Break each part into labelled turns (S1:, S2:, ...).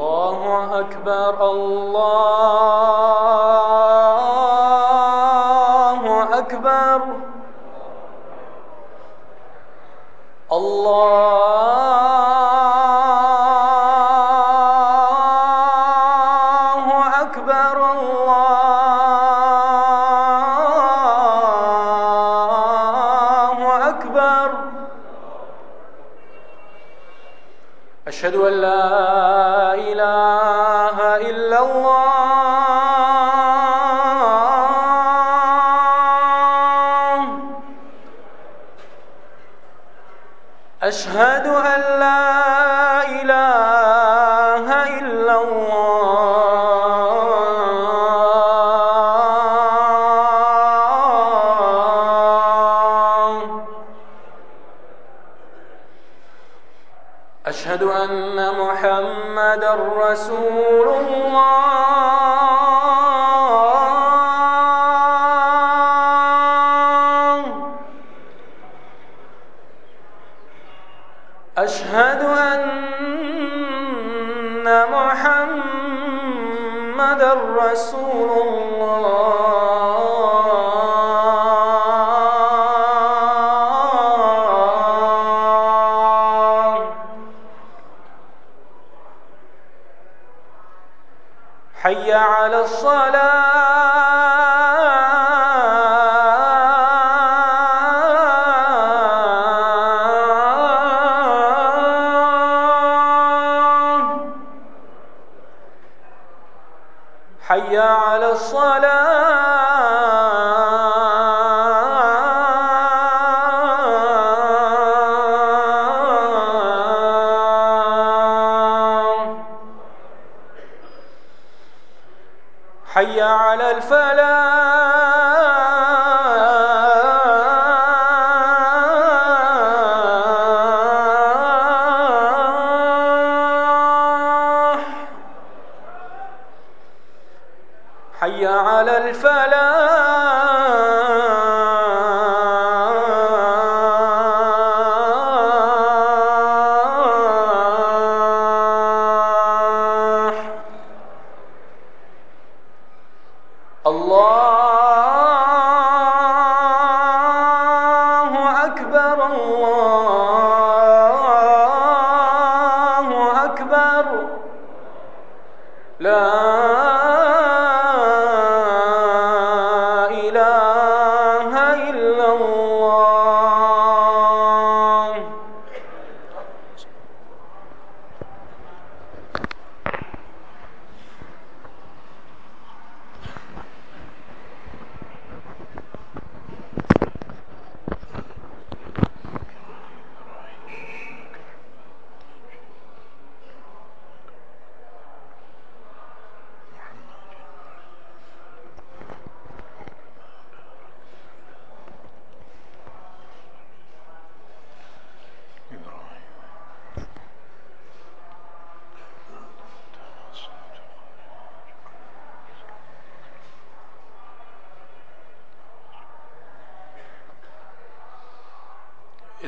S1: الله أكبر الله حي على الصلاه حي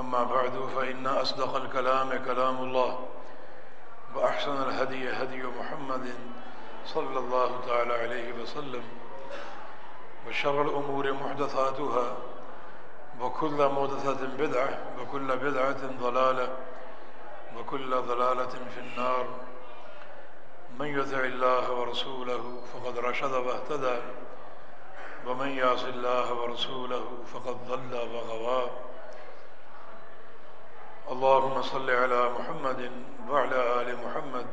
S2: أما بعد، فإن أصدق الكلام كلام الله، وأحسن الهدي هدي محمد صلى الله تعالى عليه وسلم، وشر الأمور محدثاتها، وكل محدثة بدعة، وكل بدعة ضلالة، وكل ضلالة في النار. من يطع الله ورسوله فقد رشد واهتدى، ومن يعص الله ورسوله فقد ضل وغوى. اللهم صل على محمد وعلى آل محمد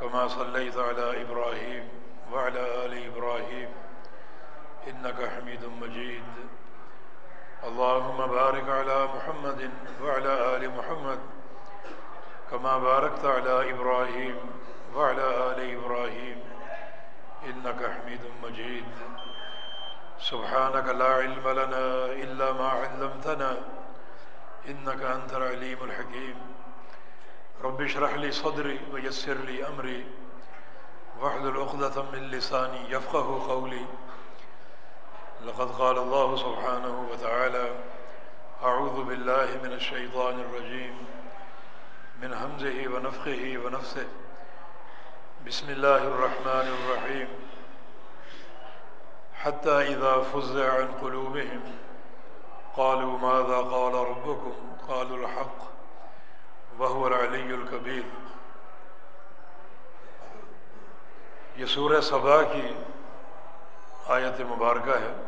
S2: كما صليت على إبراهيم وعلى آل إبراهيم إنك حميد مجيد. اللهم بارك على محمد وعلى آل محمد كما باركت على إبراهيم وعلى آل إبراهيم إنك حميد مجيد. سبحانك لا علم لنا إلا ما علمتنا إنك أنت العليم الحكيم. رب اشرح لي صدري ويسر لي أمري. واحلل عقدة من لساني يفقه قولي. لقد قال الله سبحانه وتعالى أعوذ بالله من الشيطان الرجيم. من همزه ونفخه ونفسه بسم الله الرحمن الرحيم. حتى إذا فزع عن قلوبهم قالوا ماذا قال ربكم؟ قالوا الحق، وهو العلي الكبير. یہ سورہ صبا کی آیت مبارکہ ہے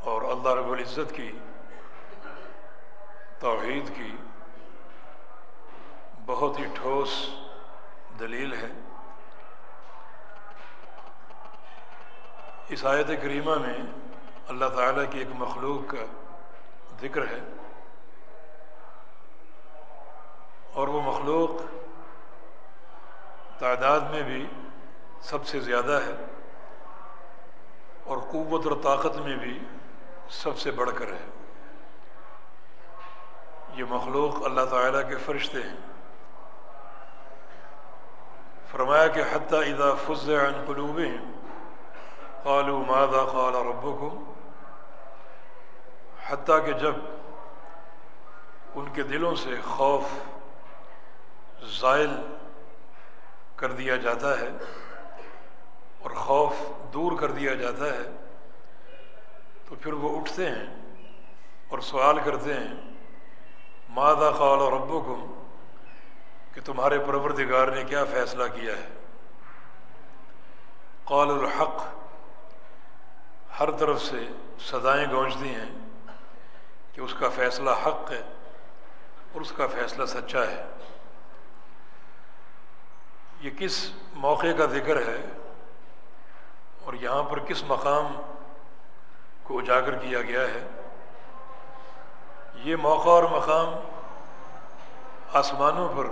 S2: اور اللہ رب العزت کی، توحید کی بہت ہی ٹھوس دلیل ہے۔ اس آیت کریمہ میں اللہ تعالیٰ کی ایک مخلوق کا ذکر ہے اور وہ مخلوق تعداد میں بھی سب سے زیادہ ہے اور قوت اور طاقت میں بھی سب سے بڑھ کر ہے۔ یہ مخلوق اللہ تعالیٰ کے فرشتے ہیں۔ فرمایا کہ حتیٰ اذا فض عن قلوبهم قالوا ماذا قال ربكم حتیٰ کہ جب ان کے دلوں سے خوف زائل کر دیا جاتا ہے اور خوف دور کر دیا جاتا ہے، تو پھر وہ اٹھتے ہیں اور سوال کرتے ہیں مادہ قال اور کہ تمہارے پروردگار نے کیا فیصلہ کیا ہے؟ قال الحق، ہر طرف سے سدائیں گونجتی ہیں۔ کہ اس کا فیصلہ حق ہے اور اس کا فیصلہ سچا ہے۔ یہ کس موقع کا ذکر ہے اور یہاں پر کس مقام کو اجاگر کیا گیا ہے؟ یہ موقع اور مقام آسمانوں پر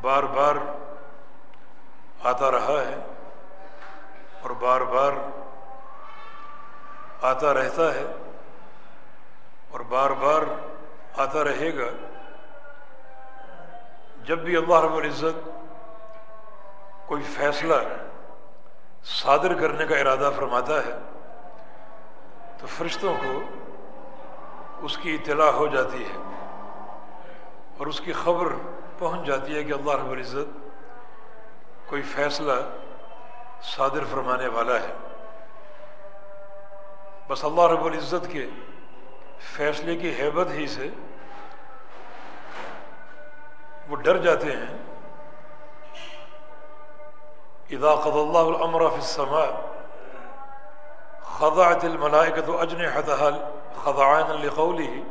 S2: بار بار آتا رہا ہے اور بار بار آتا رہتا ہے۔ اور بار بار آتا رہے گا۔ جب بھی اللہ رب العزت کوئی فیصلہ صادر کرنے کا ارادہ فرماتا ہے، تو فرشتوں کو اس کی اطلاع ہو جاتی ہے اور اس کی خبر پہنچ جاتی ہے کہ اللہ رب العزت کوئی فیصلہ صادر فرمانے والا ہے۔ بس اللہ رب العزت کے فیصلے کی حیبت ہی سے وہ ڈر جاتے ہیں۔ اذا قض اللہ الامر فی السماء خضعت الملائکت اجنحتها خضعان لقولی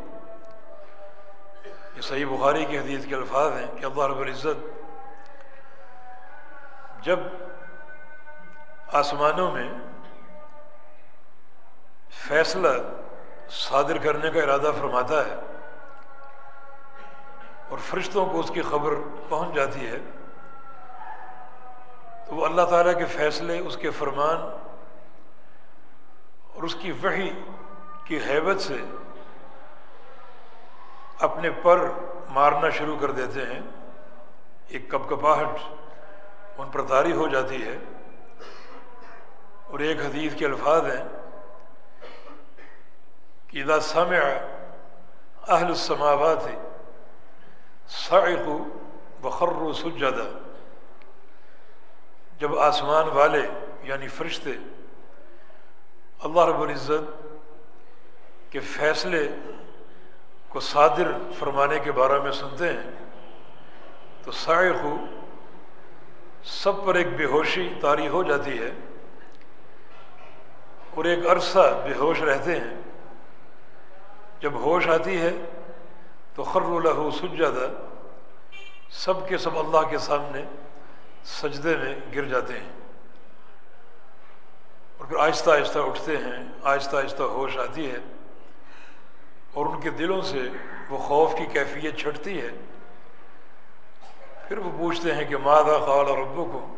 S2: یہ صحیح بخاری کی حدیث کے الفاظ ہیں کہ اللہ رب العزت جب آسمانوں میں فیصلہ صادر کرنے کا ارادہ فرماتا ہے اور فرشتوں کو اس کی خبر پہنچ جاتی ہے، تو وہ اللہ تعالیٰ کے فیصلے، اس کے فرمان اور اس کی وحی کی حیبت سے اپنے پر مارنا شروع کر دیتے ہیں۔ ایک کپ کپاہٹ ان پر تاری ہو جاتی ہے اور ایک حدیث کے الفاظ ہیں۔ کہ اذا سمع اہل السماوات صعقوا وخروا سجدا، جب آسمان والے یعنی فرشتے اللہ رب العزت کے فیصلے کو صادر فرمانے کے بارے میں سنتے ہیں، تو سائے خو سب پر ایک بے ہوشی طاری ہو جاتی ہے اور ایک عرصہ بے ہوش رہتے ہیں۔ جب ہوش آتی ہے تو خر الہو سجدہ، سب کے سب اللہ کے سامنے سجدے میں گر جاتے ہیں۔ اور پھر آہستہ آہستہ اٹھتے ہیں، آہستہ آہستہ ہوش آتی ہے اور ان کے دلوں سے وہ خوف کی کیفیت چھٹتی ہے۔ پھر وہ پوچھتے ہیں کہ مادہ خال اور ابو کو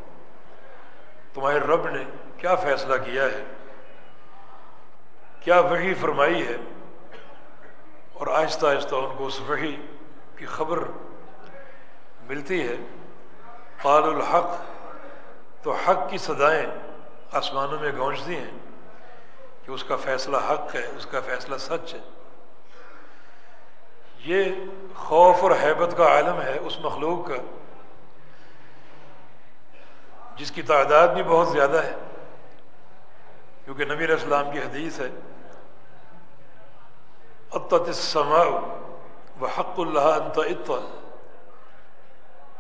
S2: تمہارے رب نے کیا فیصلہ کیا ہے؟ کیا وہی فرمائی ہے؟ اور آہستہ آہستہ ان کو اس وہی کی خبر ملتی ہے۔ قال الحق، تو حق کی صدائیں آسمانوں میں گونجتی ہیں کہ اس کا فیصلہ حق ہے، اس کا فیصلہ سچ ہے۔ یہ خوف اور حیبت کا عالم ہے اس مخلوق کا، جس کی تعداد بھی بہت زیادہ ہے۔ کیونکہ نبی علیہ السلام کی حدیث ہے السماء و حق اللہ انت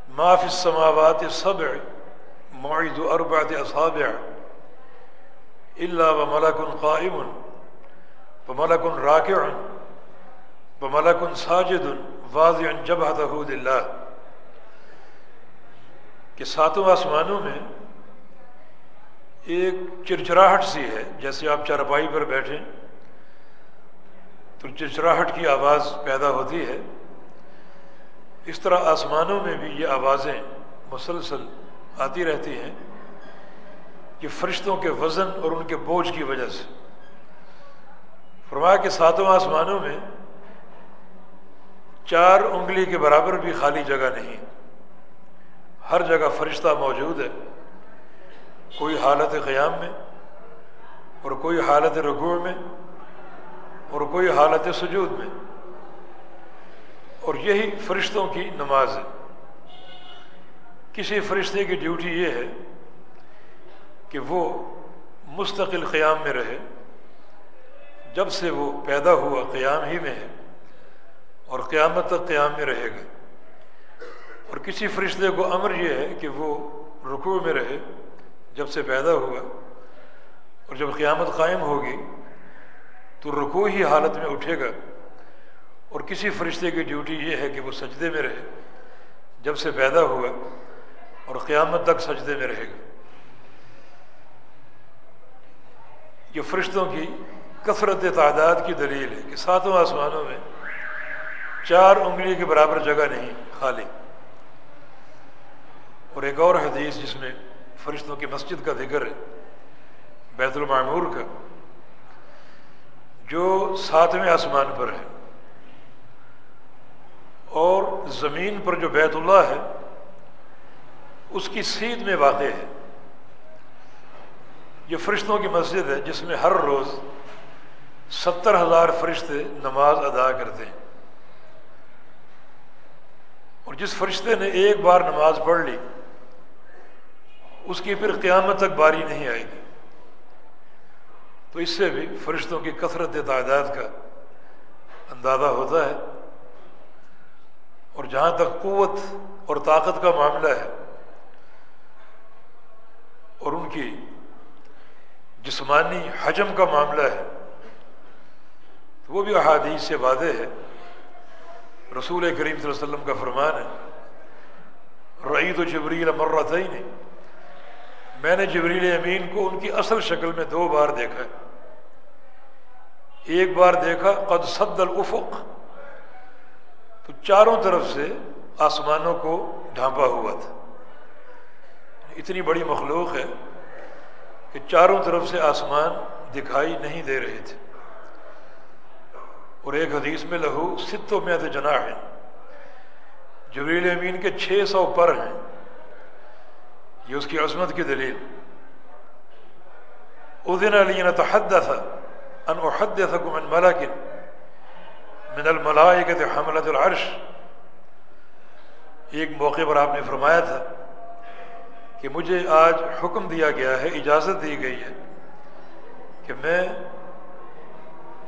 S2: معاف السماوات السبع معید اربعت اصابع اللہ و ملک قائم و راکع و ملک ساجد واضح جبہتہ للہ کہ ساتوں آسمانوں میں ایک چرچراہٹ سی ہے، جیسے آپ چارپائی پر بیٹھیں۔ تو چرچراہٹ کی آواز پیدا ہوتی ہے۔ اس طرح آسمانوں میں بھی یہ آوازیں مسلسل آتی رہتی ہیں کہ فرشتوں کے وزن اور ان کے بوجھ کی وجہ سے۔ فرمایا کہ ساتوں آسمانوں میں چار انگلی کے برابر بھی خالی جگہ نہیں۔ ہر جگہ فرشتہ موجود ہے۔ کوئی حالت قیام میں اور کوئی حالت رگوع میں۔ اور کوئی حالت سجود میں۔ اور یہی فرشتوں کی نماز ہے۔ کسی فرشتے کی ڈیوٹی یہ ہے کہ وہ مستقل قیام میں رہے۔ جب سے وہ پیدا ہوا قیام ہی میں ہے اور قیامت تک قیام میں رہے گا۔ اور کسی فرشتے کو امر یہ ہے کہ وہ رکوع میں رہے جب سے پیدا ہوا اور جب قیامت قائم ہوگی تو رکوع ہی حالت میں اٹھے گا اور کسی فرشتے کی ڈیوٹی یہ ہے کہ وہ سجدے میں رہے، جب سے پیدا ہوا اور قیامت تک سجدے میں رہے گا۔ یہ فرشتوں کی کثرت تعداد کی دلیل ہے کہ ساتوں آسمانوں میں چار انگلی کے برابر جگہ نہیں، خالی۔ اور ایک اور حدیث جس میں فرشتوں کی مسجد کا ذکر ہے، بیت المعمور کا جو ساتویں آسمان پر ہے اور زمین پر جو بیت اللہ ہے، اس کی سیدھ میں واقع ہے۔ یہ فرشتوں کی مسجد ہے، جس میں ہر روز ستر ہزار فرشتے نماز ادا کرتے ہیں۔ اور جس فرشتے نے ایک بار نماز پڑھ لی، اس کی پھر قیامت تک باری نہیں آئے گی۔ تو اس سے بھی فرشتوں کی کثرت تعداد کا اندازہ ہوتا ہے۔ اور جہاں تک قوت اور طاقت کا معاملہ ہے، اور ان کی جسمانی حجم کا معاملہ ہے، تو وہ بھی احادیث سے واضح ہے۔ رسول کریم صلی اللہ علیہ وسلم کا فرمان ہے رعید و جبریل مرتعین نہیں میں نے جبریل امین کو ان کی اصل شکل میں دو بار دیکھا ایک بار دیکھا، قد صد الافق۔ تو چاروں طرف سے آسمانوں کو ڈھانپا ہوا تھا۔ اتنی بڑی مخلوق ہے کہ چاروں طرف سے آسمان دکھائی نہیں دے رہے تھے۔ اور ایک حدیث میں لہو ستوں میں جناح ہیں جبریل امین کے چھ سو پر ہیں۔ یہ اس کی عظمت کی دلیل۔ ادین علی نے تو حد تھا ان حد تھا من ملاکن من الملائکت حملت العرش۔ ایک موقع پر آپ نے فرمایا تھا کہ مجھے آج حکم دیا گیا ہے، اجازت دی گئی ہے کہ میں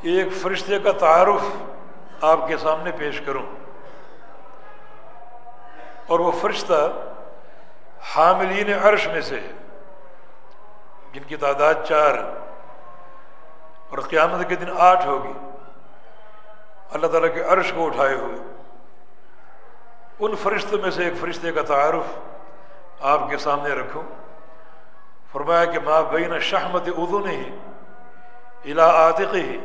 S2: ایک فرشتے کا تعارف آپ کے سامنے پیش کروں۔ اور وہ فرشتہ حاملین عرش میں سے، جن کی تعداد چار، اور قیامت کے دن آٹھ ہوگی، اللہ تعالیٰ کے عرش کو اٹھائے ہوئے۔ ان فرشتوں میں سے ایک فرشتے کا تعارف آپ کے سامنے رکھوں۔ فرمایا کہ ماں بین شہمت اردو نے ہی الا عاطق ہی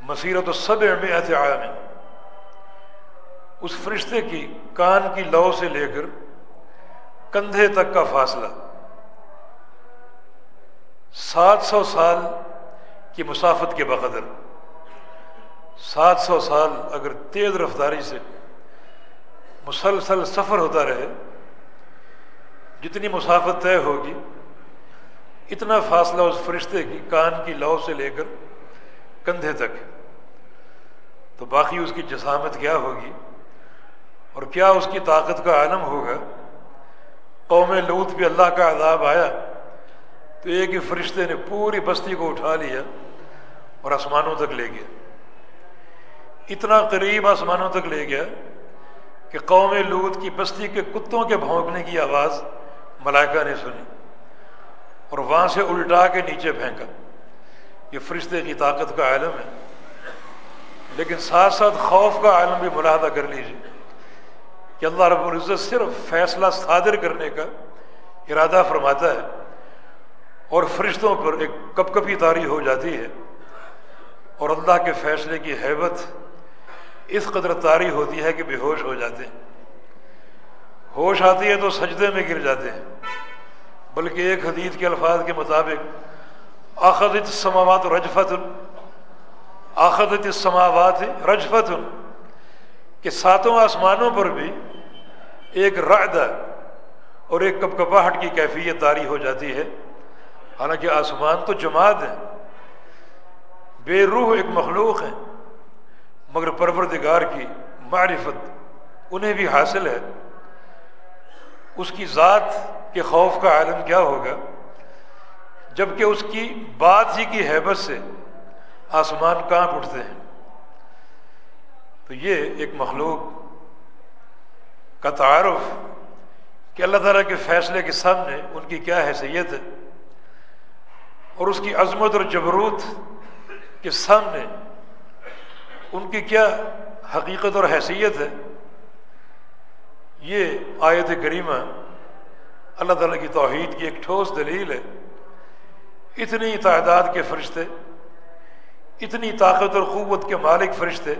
S2: مسیرت و سب میں اس فرشتے کی کان کی لو سے لے کر کندھے تک کا فاصلہ۔ سات سو سال کی مسافت کے بقدر۔ سات سو سال اگر تیز رفتاری سے مسلسل سفر ہوتا رہے، جتنی مسافت طے ہوگی، اتنا فاصلہ اس فرشتے کی کان کی لو سے لے کر کندھے تک۔ تو باقی اس کی جسامت کیا ہوگی؟ اور کیا اس کی طاقت کا عالم ہوگا؟ قوم لوت پہ اللہ کا عذاب آیا تو ایک ہی فرشتے نے پوری بستی کو اٹھا لیا اور آسمانوں تک لے گیا۔ اتنا قریب آسمانوں تک لے گیا کہ قوم لوت کی بستی کے کتوں کے بھونکنے کی آواز ملائکہ نے سنی اور وہاں سے الٹا کے نیچے پھینکا یہ فرشتے کی طاقت کا عالم ہے، لیکن ساتھ ساتھ خوف کا عالم بھی ملاحدہ کر لیجیے کہ اللہ رب العزت صرف فیصلہ صادر کرنے کا ارادہ فرماتا ہے اور فرشتوں پر ایک کپ کپی تاری ہو جاتی ہے اور اللہ کے فیصلے کی حیبت اس قدر تاری ہوتی ہے کہ بے ہوش ہو جاتے ہیں۔ ہوش آتی ہے تو سجدے میں گر جاتے ہیں۔ بلکہ ایک حدیث کے الفاظ کے مطابق، آخذت السماوات رجفت آخذت السماوات رجفت کہ ساتوں آسمانوں پر بھی ایک رعدہ اور ایک کپ کپاہٹ کی کیفیت داری ہو جاتی ہے۔ حالانکہ آسمان تو جماعت ہے بے روح ایک مخلوق ہے مگر پروردگار کی معرفت انہیں بھی حاصل ہے۔ اس کی ذات کے خوف کا عالم کیا ہوگا؟ جبکہ اس کی بات ہی کی حیبت سے آسمان کہاں اٹھتے ہیں۔ تو یہ ایک مخلوق کا تعارف کہ اللہ تعالیٰ کے فیصلے کے سامنے ان کی کیا حیثیت ہے اور اس کی عظمت اور جبروت کے سامنے ان کی کیا حقیقت اور حیثیت ہے، یہ آیت کریمہ اللہ تعالیٰ کی توحید کی ایک ٹھوس دلیل ہے۔ اتنی تعداد کے فرشتے، اتنی طاقت اور قوت کے مالک فرشتے،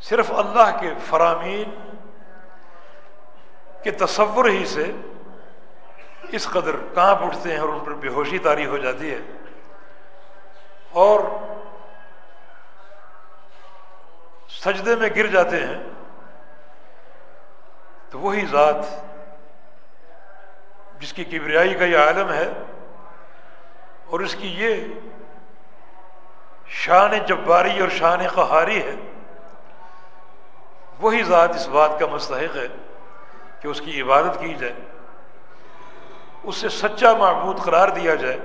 S2: صرف اللہ کے فرامین کے تصور ہی سے اس قدر کہاں اٹھتے ہیں اور ان پر بے ہوشی تاری ہو جاتی ہے۔ اور سجدے میں گر جاتے ہیں تو وہی ذات جس کی کبریائی کا یہ عالم ہے اور اس کی یہ شان جباری اور شان قہاری ہے، وہی ذات اس بات کا مستحق ہے۔ کہ اس کی عبادت کی جائے، اس سے سچا معبود قرار دیا جائے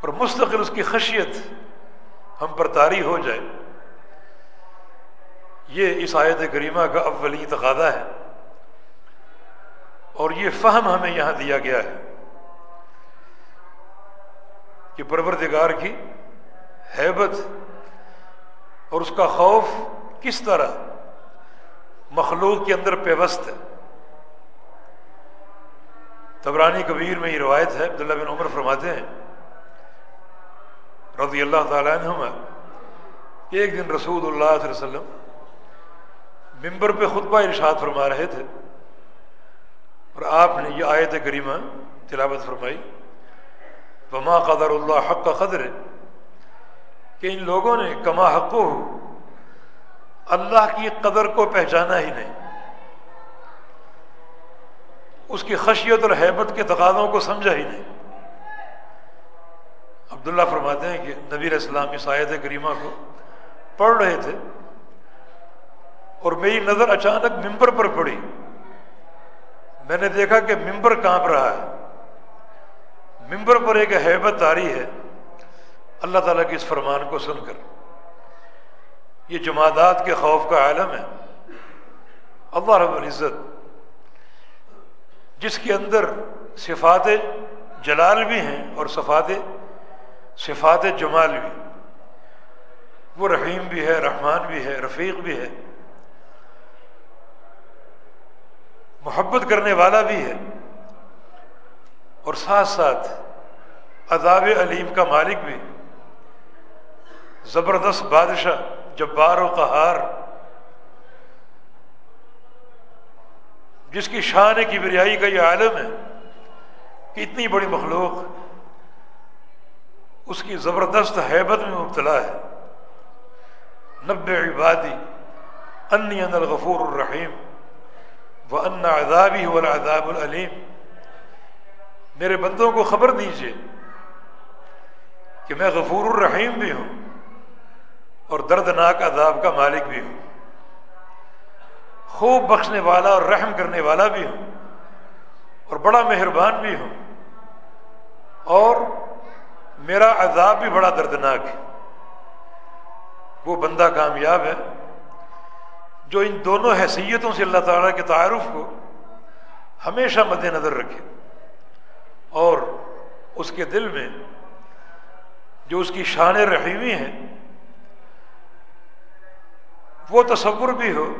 S2: اور مستقل اس کی خشیت ہم پر طاری ہو جائے۔ یہ اس آیت کریمہ کا اولی تقاضا ہے اور یہ فہم ہمیں یہاں دیا گیا ہے کہ پروردگار کی حیبت اور اس کا خوف کس طرح مخلوق کے اندر پیوست ہے۔ تبرانی کبیر میں یہ روایت ہے، عبداللہ بن عمر فرماتے ہیں، رضی اللہ تعالیٰ عنہما، کہ ایک دن رسول اللہ علیہ وسلم ممبر پہ خطبہ ارشاد فرما رہے تھے، اور آپ نے یہ آیت کریمہ تلاوت فرمائی، وما قدر اللہ حق کا قدر ہے کہ ان لوگوں نے کما حق ہو اللہ کی قدر کو پہچانا ہی نہیں۔ اس کی خشیت اور حیبت کے تقاضوں کو سمجھا ہی نہیں۔ عبداللہ فرماتے ہیں کہ نبی اسلام اس آیت کریمہ کو پڑھ رہے تھے اور میری نظر اچانک ممبر پر پڑی۔ میں نے دیکھا کہ ممبر کانپ رہا ہے۔ ممبر پر ایک حیبت آ رہی ہے۔ اللہ تعالیٰ کے اس فرمان کو سن کر۔ یہ جماعت کے خوف کا عالم ہے۔ اللہ رب العزت جس کے اندر صفات جلال بھی ہیں اور صفات صفات جمال بھی۔ وہ رحیم بھی ہے، رحمان بھی ہے، رفیق بھی ہے۔ محبت کرنے والا بھی ہے۔ اور ساتھ ساتھ عذاب علیم کا مالک بھی۔ زبردست بادشاہ۔ جبار و قہار جس کی شان کی بریائی کا یہ عالم ہے کہ اتنی بڑی مخلوق، اس کی زبردست حیبت میں مبتلا ہے۔ نب عبادی، انی ان الغفور الرحیم، و ان عذابی ہو العذاب العلیم۔ میرے بندوں کو خبر دیجیے کہ میں غفور الرحیم بھی ہوں۔ اور دردناک عذاب کا مالک بھی ہوں۔ خوب بخشنے والا اور رحم کرنے والا بھی ہوں۔ اور بڑا مہربان بھی ہوں۔ اور میرا عذاب بھی بڑا دردناک ہے۔ وہ بندہ کامیاب ہے جو ان دونوں حیثیتوں سے اللہ تعالیٰ کے تعارف کو ہمیشہ مد نظر رکھے۔ اور اس کے دل میں جو اس کی شان رحیمی ہے وہ تصور بھی ہو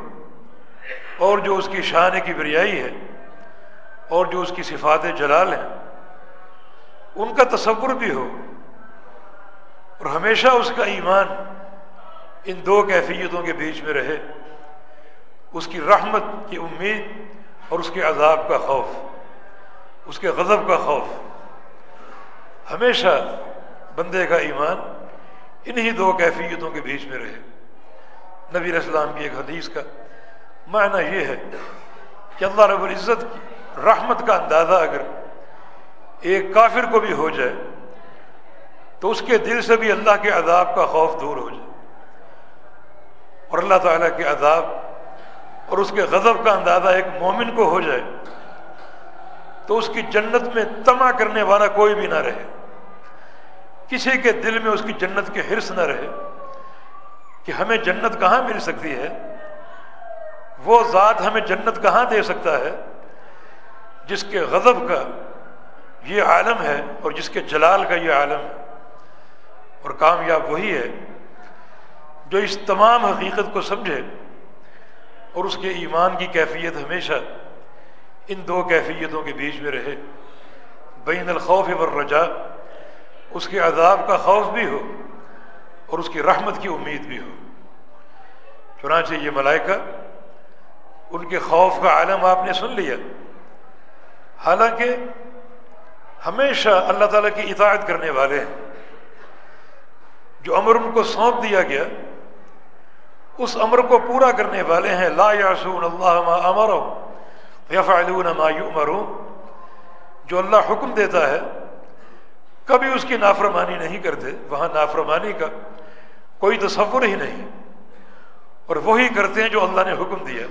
S2: اور جو اس کی شان کی بریائی ہے اور جو اس کی صفات جلال ہیں، ان کا تصور بھی ہو اور ہمیشہ اس کا ایمان ان دو کیفیتوں کے بیچ میں رہے، اس کی رحمت کی امید اور اس کے عذاب کا خوف، اس کے غضب کا خوف۔ ہمیشہ بندے کا ایمان انہی دو کیفیتوں کے بیچ میں رہے۔ نبی اسلام کی ایک حدیث کا معنی یہ ہے کہ اللہ رب العزت کی رحمت کا اندازہ اگر ایک کافر کو بھی ہو جائے تو اس کے دل سے بھی اللہ کے عذاب کا خوف دور ہو جائے اور اللہ تعالیٰ کے عذاب اور اس کے غضب کا اندازہ ایک مومن کو ہو جائے تو اس کی جنت میں تما کرنے والا کوئی بھی نہ رہے کسی کے دل میں اس کی جنت کے حرص نہ رہے کہ ہمیں جنت کہاں مل سکتی ہے؟ وہ ذات ہمیں جنت کہاں دے سکتا ہے؟ جس کے غضب کا یہ عالم ہے اور جس کے جلال کا یہ عالم ہے۔ اور کامیاب وہی ہے جو اس تمام حقیقت کو سمجھے اور اس کے ایمان کی کیفیت ہمیشہ ان دو کیفیتوں کے بیچ میں رہے۔ بین الخوف والرجاء، اس کے عذاب کا خوف بھی ہو اور اس کی رحمت کی امید بھی ہو۔ چنانچہ یہ ملائکہ ان کے خوف کا عالم آپ نے سن لیا۔ حالانکہ ہمیشہ اللہ تعالیٰ کی اطاعت کرنے والے ہیں۔ جو امر ان کو سونپ دیا گیا، اس امر کو پورا کرنے والے ہیں۔ لا یاسون اللہ ما امر یفعلون ما یؤمرون۔ جو اللہ حکم دیتا ہے، کبھی اس کی نافرمانی نہیں کرتے۔ وہاں نافرمانی کا کوئی تصور ہی نہیں۔ اور وہی کرتے ہیں جو اللہ نے حکم دیا۔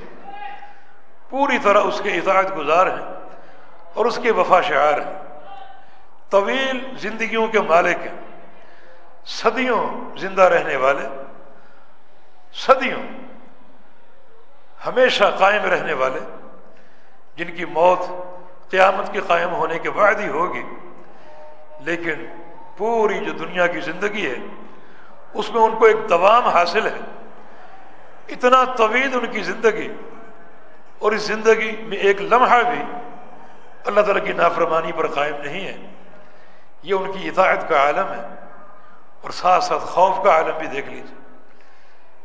S2: پوری طرح اس کے اطاعت گزار ہیں اور اس کے وفا شعار ہیں۔ طویل زندگیوں کے مالک ہیں۔ صدیوں زندہ رہنے والے۔ صدیوں ہمیشہ قائم رہنے والے۔ جن کی موت قیامت کے قائم ہونے کے بعد ہی ہوگی۔ لیکن پوری جو دنیا کی زندگی ہے اس میں ان کو ایک دوام حاصل ہے۔ اتنا طویل ان کی زندگی اور اس زندگی میں ایک لمحہ بھی اللہ تعالیٰ کی نافرمانی پر قائم نہیں ہے۔ یہ ان کی اطاعت کا عالم ہے اور ساتھ ساتھ خوف کا عالم بھی دیکھ لیجیے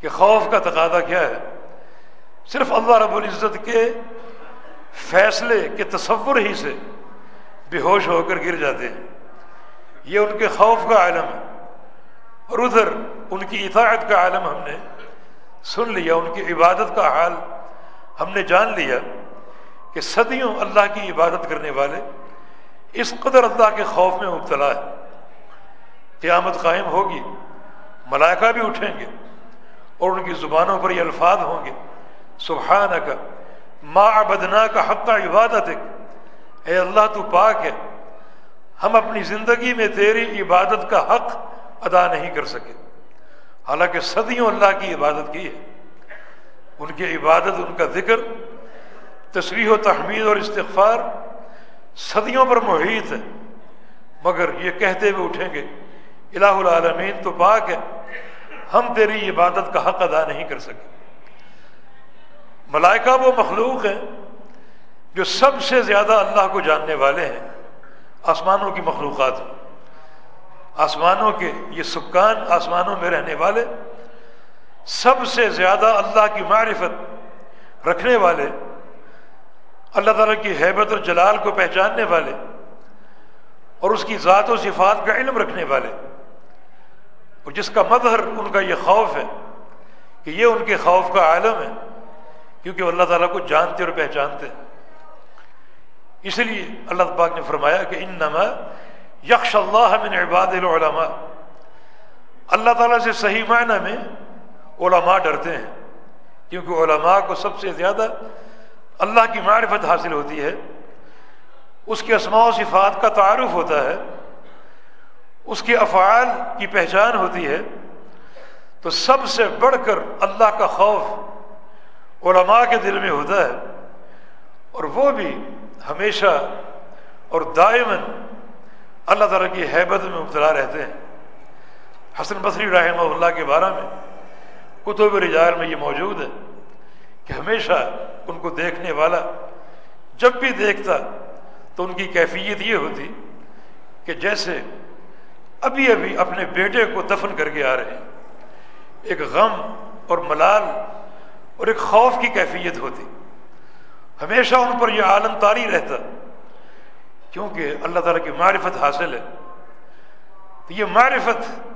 S2: کہ خوف کا تقاضا کیا ہے۔ صرف اللہ رب العزت کے فیصلے کے تصور ہی سے بے ہوش ہو کر گر جاتے ہیں۔ یہ ان کے خوف کا عالم ہے۔ اور ادھر ان کی اطاعت کا عالم ہم نے سن لیا، ان کی عبادت کا حال ہم نے جان لیا کہ صدیوں اللہ کی عبادت کرنے والے اس قدر اللہ کے خوف میں مبتلا ہے قیامت قائم ہوگی، ملائکہ بھی اٹھیں گے اور ان کی زبانوں پر یہ الفاظ ہوں گے سبحانہ کا ما بدنا کا حق عبادت اے اللہ تو پاک ہے، ہم اپنی زندگی میں تیری عبادت کا حق ادا نہیں کر سکے۔ حالانکہ صدیوں اللہ کی عبادت کی ہے۔ ان کی عبادت، ان کا ذکر تصویح و تحمید اور استغفار صدیوں پر محیط ہے۔ مگر یہ کہتے ہوئے اٹھیں گے، الہ العالمین تو پاک ہے، ہم تیری عبادت کا حق ادا نہیں کر سکے۔ ملائکہ وہ مخلوق ہیں جو سب سے زیادہ اللہ کو جاننے والے ہیں، آسمانوں کی مخلوقات ہیں۔ آسمانوں کے یہ سکان آسمانوں میں رہنے والے، سب سے زیادہ اللہ کی معرفت رکھنے والے، اللہ تعالیٰ کی حیبت اور جلال کو پہچاننے والے اور اس کی ذات و صفات کا علم رکھنے والے۔ اور جس کا مظہر ان کا یہ خوف ہے کہ یہ ان کے خوف کا عالم ہے، کیونکہ وہ اللہ تعالیٰ کو جانتے اور پہچانتے۔ ہیں اس لیے اللہ پاک نے فرمایا کہ ان نما یکش اللہ من عباد العلماء۔ اللہ تعالیٰ سے صحیح معنی میں علماء ڈرتے ہیں، کیونکہ علماء کو سب سے زیادہ اللہ کی معرفت حاصل ہوتی ہے۔ اس کے اسماع و صفات کا تعارف ہوتا ہے، اس کے افعال کی پہچان ہوتی ہے۔ تو سب سے بڑھ کر اللہ کا خوف علماء کے دل میں ہوتا ہے، اور وہ بھی ہمیشہ اور دائمن اللہ تعالیٰ کی حیبت میں مبتلا رہتے ہیں۔ حسن بصری رحمہ اللہ کے بارے میں کتب رجال میں یہ موجود ہے کہ ہمیشہ ان کو دیکھنے والا جب بھی دیکھتا تو ان کی کیفیت یہ ہوتی کہ جیسے ابھی ابھی اپنے بیٹے کو دفن کر کے آ رہے ہیں۔ ایک غم اور ملال اور ایک خوف کی کیفیت ہوتی۔ ہمیشہ ان پر یہ عالم تاری رہتا۔ کیونکہ اللہ تعالیٰ کی معرفت حاصل ہے۔ تو یہ معرفت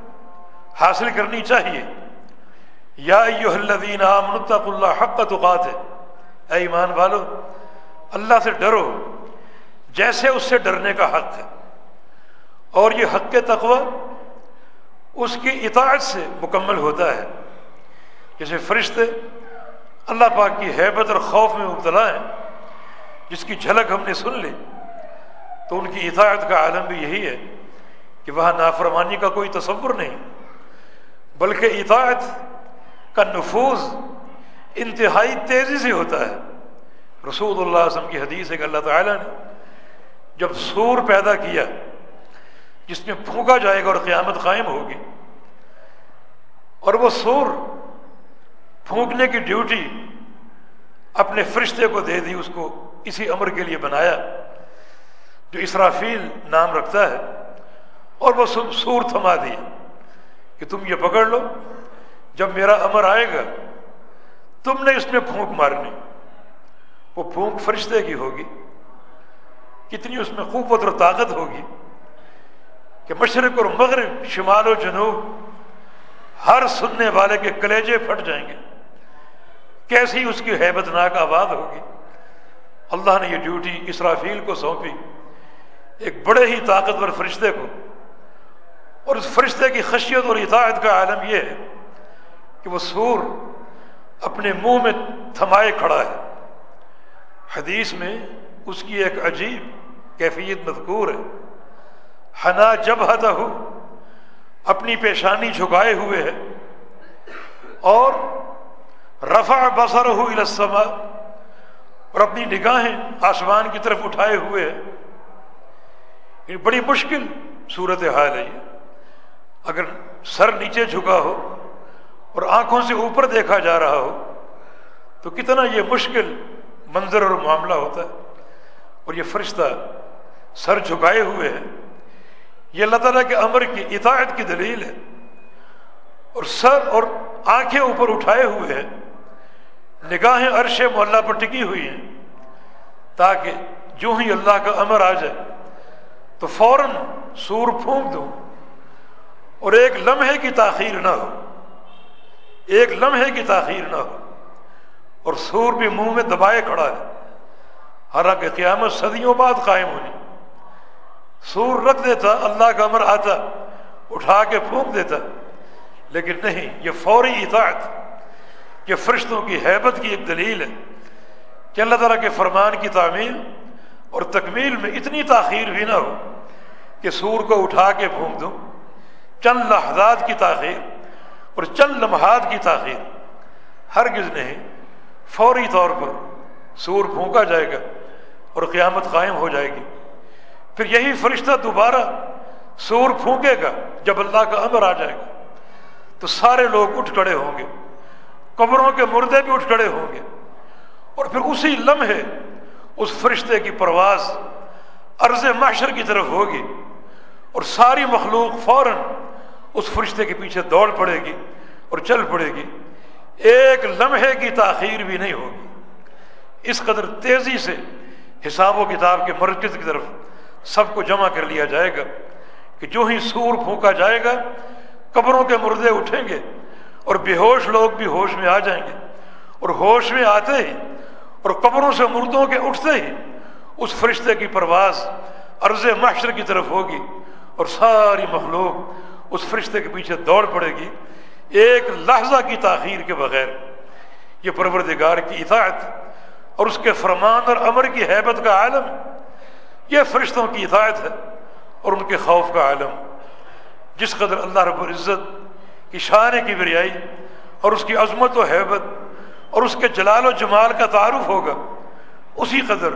S2: حاصل کرنی چاہیے۔ یا الذین آمنوا اللہ حق تقات ہے اے ایمان والو، اللہ سے ڈرو۔ جیسے اس سے ڈرنے کا حق ہے۔ اور یہ حق تقوی اس کی اطاعت سے مکمل ہوتا ہے۔ جیسے فرشتے اللہ پاک کی حیبت اور خوف میں مبتلا ہیں، جس کی جھلک ہم نے سن لی۔ تو ان کی اطاعت کا عالم بھی یہی ہے کہ وہاں نافرمانی کا کوئی تصور نہیں، بلکہ اطاعت کا نفوذ انتہائی تیزی سے ہوتا ہے۔ رسول اللہ وسلم کی حدیث ہے کہ اللہ تعالیٰ نے جب سور پیدا کیا، جس میں پھونکا جائے گا اور قیامت قائم ہوگی، اور وہ سور پھونکنے کی ڈیوٹی اپنے فرشتے کو دے دی، اس کو اسی امر کے لیے بنایا۔ جو اسرافیل نام رکھتا ہے، اور وہ سور تھما دیا کہ تم یہ پکڑ لو، جب میرا امر آئے گا، تم نے اس میں پھونک مارنی۔ وہ پھونک فرشتے کی ہوگی، کتنی اس میں قوت اور طاقت ہوگی کہ مشرق اور مغرب، شمال و جنوب، ہر سننے والے کے کلیجے پھٹ جائیں گے۔ کیسی اس کی حیبت ناک آباد ہوگی۔ اللہ نے یہ ڈیوٹی اسرافیل کو سونپی۔ ایک بڑے ہی طاقتور فرشتے کو۔ اور اس فرشتے کی خشیت اور اطاعت کا عالم یہ ہے کہ وہ سور اپنے منہ میں تھمائے کھڑا ہے۔ حدیث میں اس کی ایک عجیب کیفیت مذکور ہے۔ حنا جب ہتا ہو اپنی پیشانی جھکائے ہوئے ہے۔ اور رفع بسر ہو السما اور اپنی نگاہیں آسمان کی طرف اٹھائے ہوئے ہے۔ یعنی بڑی مشکل صورت حال ہے یہ۔ اگر سر نیچے جھکا ہو اور آنکھوں سے اوپر دیکھا جا رہا ہو تو کتنا یہ مشکل منظر اور معاملہ ہوتا ہے۔ اور یہ فرشتہ سر جھکائے ہوئے ہے یہ اللہ تعالیٰ کے امر کی اطاعت کی دلیل ہے۔ اور سر اور آنکھیں اوپر اٹھائے ہوئے ہیں۔ نگاہیں عرش معلّہ پر ٹکی ہوئی ہیں تاکہ جو ہی اللہ کا امر آ جائے تو فوراً سور پھونک دوں اور ایک لمحے کی تاخیر نہ ہو، ایک لمحے کی تاخیر نہ ہو، اور سور بھی منہ میں دبائے کھڑا ہے۔ حالانکہ قیامت صدیوں بعد قائم ہونی۔ سور رکھ دیتا، اللہ کا امر آتا، اٹھا کے پھونک دیتا۔ لیکن نہیں، یہ فوری اطاعت، یہ فرشتوں کی حیبت کی ایک دلیل ہے کہ اللہ تعالیٰ کے فرمان کی تعمیل اور تکمیل میں اتنی تاخیر بھی نہ ہو کہ سور کو اٹھا کے پھونک دوں۔ چند لحظات کی تاخیر اور چند لمحات کی تاخیر۔ ہرگز نہیں، فوری طور پر سور پھونکا جائے گا اور قیامت قائم ہو جائے گی۔ پھر یہی فرشتہ دوبارہ سور پھونکے گا جب اللہ کا امر آ جائے گا۔ تو سارے لوگ اٹھ کھڑے ہوں گے، قبروں کے مردے بھی اٹھ کھڑے ہوں گے۔ اور پھر اسی لمحے اس فرشتے کی پرواز عرض معاشر کی طرف ہوگی اور ساری مخلوق فوراً اس فرشتے کے پیچھے دوڑ پڑے گی اور چل پڑے گی۔ ایک لمحے کی تاخیر بھی نہیں ہوگی۔ اس قدر تیزی سے حساب و کتاب کے مرکز کی طرف سب کو جمع کر لیا جائے گا کہ جو ہی سور پھونکا جائے گا، قبروں کے مردے اٹھیں گے اور بے ہوش لوگ بھی ہوش میں آ جائیں گے اور ہوش میں آتے ہی اور قبروں سے مردوں کے اٹھتے ہی اس فرشتے کی پرواز عرض معاشر کی طرف ہوگی اور ساری مخلوق اس فرشتے کے پیچھے دوڑ پڑے گی ایک لحظہ کی تاخیر کے بغیر۔ یہ پروردگار کی اطاعت اور اس کے فرمان اور امر کی حیبت کا عالم۔ یہ فرشتوں کی اطاعت ہے اور ان کے خوف کا عالم۔ جس قدر اللہ رب العزت کی شان کی بریائی اور اس کی عظمت و حیبت اور اس کے جلال و جمال کا تعارف ہوگا، اسی قدر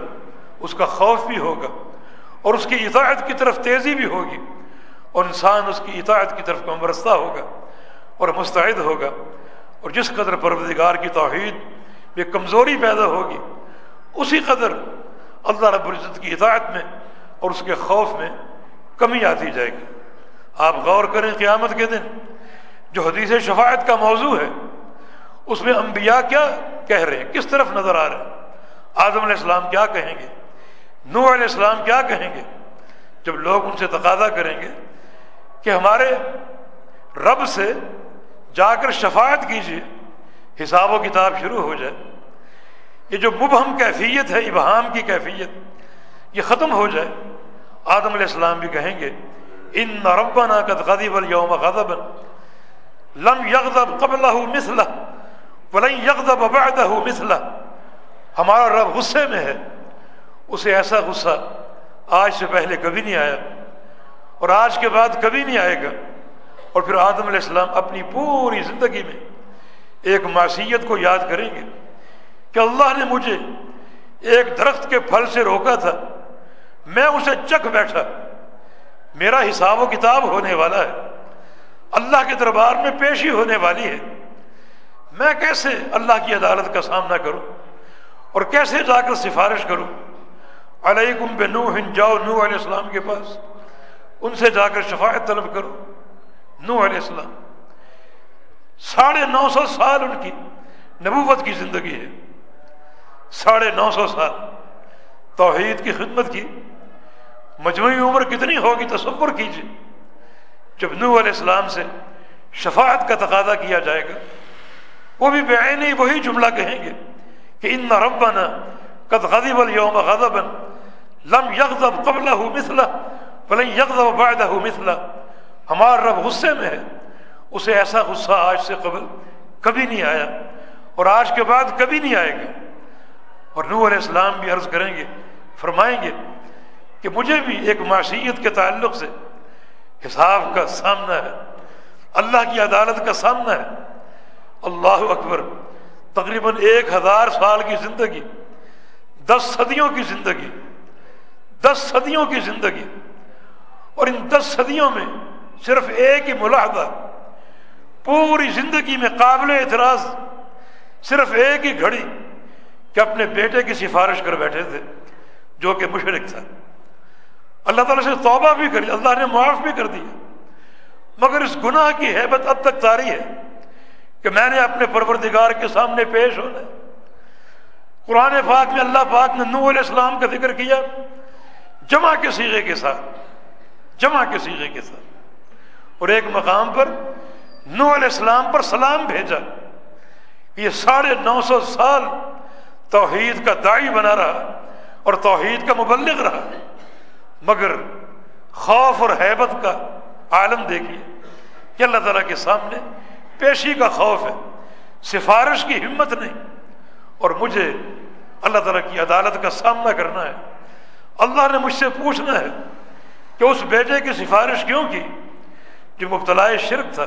S2: اس کا خوف بھی ہوگا اور اس کی اطاعت کی طرف تیزی بھی ہوگی، اور انسان اس کی اطاعت کی طرف کمرستہ ہوگا اور مستعد ہوگا، اور جس قدر پروردگار کی توحید میں کمزوری پیدا ہوگی، اسی قدر اللہ رب العزت کی اطاعت میں اور اس کے خوف میں کمی آتی جائے گی۔ آپ غور کریں قیامت کے دن، جو حدیث شفاعت کا موضوع ہے اس میں انبیاء کیا کہہ رہے ہیں؟ کس طرف نظر آ رہے ہیں؟ آدم علیہ السلام کیا کہیں گے؟ نو علیہ السلام کیا کہیں گے؟ جب لوگ ان سے تقاضا کریں گے کہ ہمارے رب سے جا کر شفاعت کیجیے، حساب و کتاب شروع ہو جائے۔ یہ جو مبہم کیفیت ہے، ابہام کی کیفیت، یہ ختم ہو جائے۔ آدم علیہ السلام بھی کہیں گے، ان ربنا قد غضب اليوم غضبا لم يغضب قبله مثله ولن يغضب بعده مثله. ہمارا رب غصے میں ہے. اسے ایسا غصہ آج سے پہلے کبھی نہیں آیا اور آج کے بعد کبھی نہیں آئے گا. اور پھر آدم علیہ السلام اپنی پوری زندگی میں ایک معصیت کو یاد کریں گے کہ اللہ نے مجھے ایک درخت کے پھل سے روکا تھا. میں اسے چکھ بیٹھا. میرا حساب و کتاب ہونے والا ہے. اللہ کے دربار میں پیشی ہونے والی ہے. میں کیسے اللہ کی عدالت کا سامنا کروں اور کیسے جا کر سفارش کروں؟ علیکم بے نو جاؤ نو علیہ السلام کے پاس، ان سے جا کر شفاعت طلب کرو۔ نو علیہ السلام، ساڑھے نو سو سال ان کی نبوت کی زندگی ہے۔ ساڑھے نو سو سال توحید کی خدمت کی۔ مجموعی عمر کتنی ہوگی تصور کیجیے جب نو علیہ السلام سے شفاعت کا تقاضا کیا جائے گا وہ بھی بے نہیں وہی جملہ کہیں گے کہ ان ربنا قد غضب اليوم غضبا لم يغضب قبله مثله ولن يغضب بعده مثله ہمارا رب غصے میں ہے اسے ایسا غصہ آج سے قبل کبھی نہیں آیا اور آج کے بعد کبھی نہیں آئے گا اور نور علیہ السلام بھی عرض کریں گے، فرمائیں گے کہ مجھے بھی ایک معاشیت کے تعلق سے حساب کا سامنا ہے، اللہ کی عدالت کا سامنا ہے۔ اللہ اکبر، تقریباً ایک ہزار سال کی زندگی، دس صدیوں کی زندگی، دس صدیوں کی زندگی۔ اور ان دس صدیوں میں صرف ایک ہی ملاحدہ پوری زندگی میں قابل اعتراض، صرف ایک ہی گھڑی کہ اپنے بیٹے کی سفارش کر بیٹھے تھے، جو کہ مشرق تھا۔ اللہ تعالیٰ سے توبہ بھی کری، اللہ نے معاف بھی کر دیا۔ مگر اس گناہ کی حیبت اب تک تاری ہے۔ کہ میں نے اپنے پروردگار کے سامنے پیش ہونا قرآن پاک میں اللہ پاک نے نو علیہ السلام کا ذکر کیا، جمع کے سیغے کے ساتھ، جمع کے سیغے کے ساتھ۔ اور ایک مقام پر نو علیہ السلام پر سلام بھیجا۔ یہ ساڑھے نو سو سال توحید کا دائی بنا رہا اور توحید کا مبلغ رہا۔ مگر خوف اور حیبت کا عالم دیکھیے کہ اللہ تعالیٰ کے سامنے پیشی کا خوف ہے، سفارش کی ہمت نہیں۔ اور مجھے اللہ تعالیٰ کی عدالت کا سامنا کرنا ہے۔ اللہ نے مجھ سے پوچھنا ہے کہ اس بیٹے کی سفارش کیوں کی؟ جو مبتلا شرک تھا،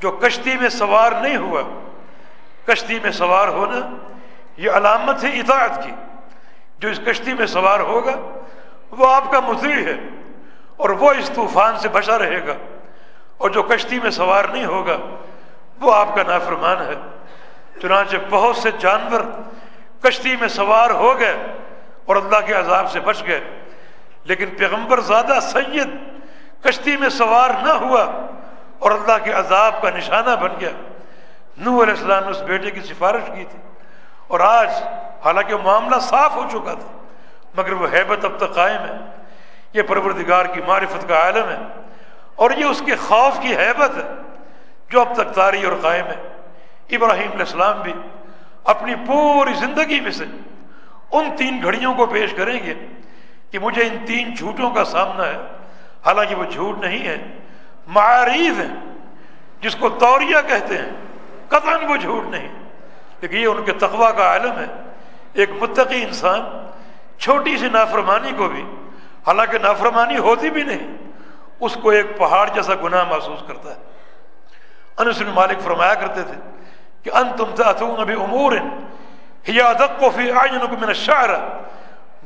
S2: جو کشتی میں سوار نہیں ہوا۔ کشتی میں سوار ہونا یہ علامت ہے اطاعت کی۔ جو اس کشتی میں سوار ہوگا، وہ آپ کا مزید ہے اور وہ اس طوفان سے بچا رہے گا۔ اور جو کشتی میں سوار نہیں ہوگا وہ آپ کا نافرمان ہے۔ چنانچہ بہت سے جانور کشتی میں سوار ہو گئے اور اللہ کے عذاب سے بچ گئے۔ لیکن پیغمبر زیادہ سید کشتی میں سوار نہ ہوا اور اللہ کے عذاب کا نشانہ بن گیا۔ نو علیہ السلام نے اس بیٹے کی سفارش کی تھی اور آج حالانکہ معاملہ صاف ہو چکا تھا، مگر وہ حیبت اب تک قائم ہے۔ یہ پروردگار کی معرفت کا عالم ہے اور یہ اس کے خوف کی حیبت ہے۔ جو اب تک تاری اور قائم ہے۔ ابراہیم علیہ السلام بھی اپنی پوری زندگی میں سے ان تین گھڑیوں کو پیش کریں گے کہ مجھے ان تین جھوٹوں کا سامنا ہے۔ حالانکہ وہ جھوٹ نہیں ہے معاریف ہیں، جس کو توریہ کہتے ہیں۔ قطن وہ جھوٹ نہیں۔ لیکن یہ ان کے تقوا کا عالم ہے۔ ایک متقی انسان چھوٹی سی نافرمانی کو بھی، حالانکہ نافرمانی ہوتی بھی نہیں، اس کو ایک پہاڑ جیسا گناہ محسوس کرتا ہے۔ انس بن مالک فرمایا کرتے تھے کہ ان تم تاتون ابھی امور ہی ادق فی اعینکم من الشعر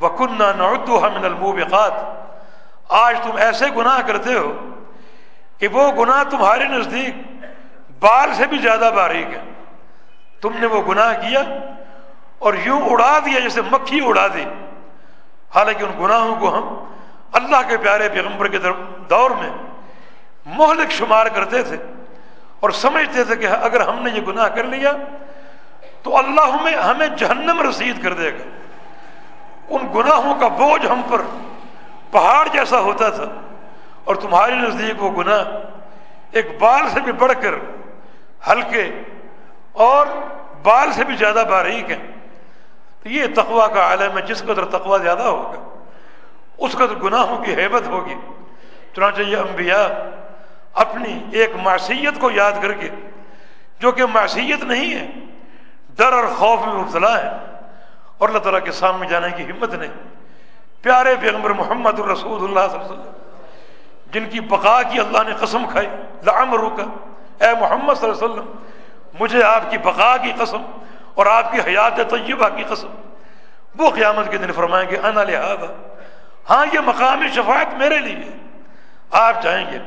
S2: وکنا نعدها من الموبقات۔ آج تم ایسے گناہ کرتے ہو کہ وہ گناہ تمہارے نزدیک بال سے بھی زیادہ باریک ہے۔ تم نے وہ گناہ کیا اور یوں اڑا دیا جیسے مکھی اڑا دی۔ حالانکہ ان گناہوں کو ہم اللہ کے پیارے پیغمبر کے دور میں مہلک شمار کرتے تھے۔ اور سمجھتے تھے کہ اگر ہم نے یہ گناہ کر لیا تو اللہ ہمیں ہمیں جہنم رسید کر دے گا۔ ان گناہوں کا بوجھ ہم پر پہاڑ جیسا ہوتا تھا اور تمہارے نزدیک وہ گناہ ایک بال سے بھی بڑھ کر ہلکے اور بال سے بھی زیادہ باریک ہیں۔ تو یہ تقوا کا عالم ہے، جس قدر تقوا زیادہ ہوگا، اس قدر گناہوں کی حیبت ہوگی۔ چنانچہ یہ انبیاء اپنی ایک معصیت کو یاد کر کے، جو کہ معصیت نہیں ہے، ڈر اور خوف میں مبتلا ہے۔ اور اللہ تعالیٰ کے سامنے جانے کی ہمت نہیں۔ پیارے پیغمبر محمد الرسول اللہ صلی اللہ علیہ وسلم، جن کی بقا کی اللہ نے قسم کھائی لام روکا اے محمد صلی اللہ علیہ وسلم، مجھے آپ کی بقا کی قسم اور آپ کی حیات طیبہ کی قسم۔ وہ قیامت کے دن فرمائیں گے، انا لہذا ہاں یہ مقامی شفاعت میرے لیے آپ جائیں گے۔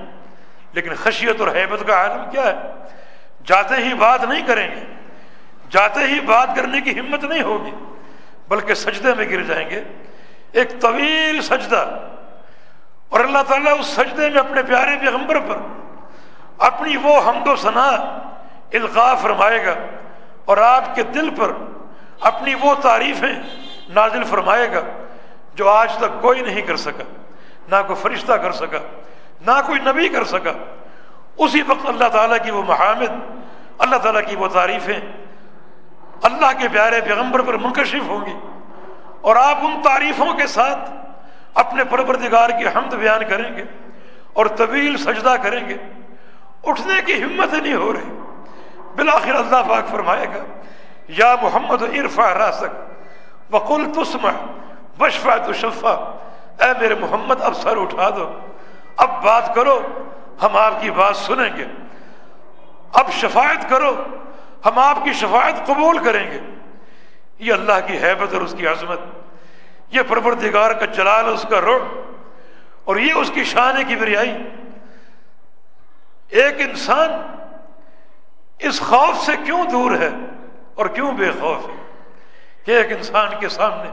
S2: لیکن خشیت اور حیبت کا عالم کیا ہے؟ جاتے ہی بات نہیں کریں گے، جاتے ہی بات کرنے کی ہمت نہیں ہوگی، بلکہ سجدے میں گر جائیں گے۔ ایک طویل سجدہ، اور اللہ تعالیٰ اس سجدے میں اپنے پیارے پیغمبر پر اپنی وہ حمد و ثناء القاع فرمائے گا، اور آپ کے دل پر اپنی وہ تعریفیں نازل فرمائے گا جو آج تک کوئی نہیں کر سکا، نہ کوئی فرشتہ کر سکا نہ کوئی نبی کر سکا۔ اسی وقت اللہ تعالیٰ کی وہ محامد، اللہ تعالیٰ کی وہ تعریفیں، اللہ کے پیارے پیغمبر پر منکشف ہوں گی۔ اور آپ ان تعریفوں کے ساتھ اپنے پروردگار کی حمد بیان کریں گے اور طویل سجدہ کریں گے۔ اٹھنے کی ہمت نہیں ہو رہی۔ بالآخر اللہ پاک فرمائے گا، یا محمد عرفا راسک وقل تسمع بشفا تو شفا اے میرے محمد، اب سر اٹھا دو۔ اب بات کرو، ہم آپ کی بات سنیں گے۔ اب شفاعت کرو، ہم آپ کی شفاعت قبول کریں گے۔ یہ اللہ کی حیبت اور اس کی عظمت، یہ پروردگار کا جلال اس کا روح اور یہ اس کی شان کی بریائی۔ ایک انسان اس خوف سے کیوں دور ہے اور کیوں بے خوف ہے؟ کہ ایک انسان کے سامنے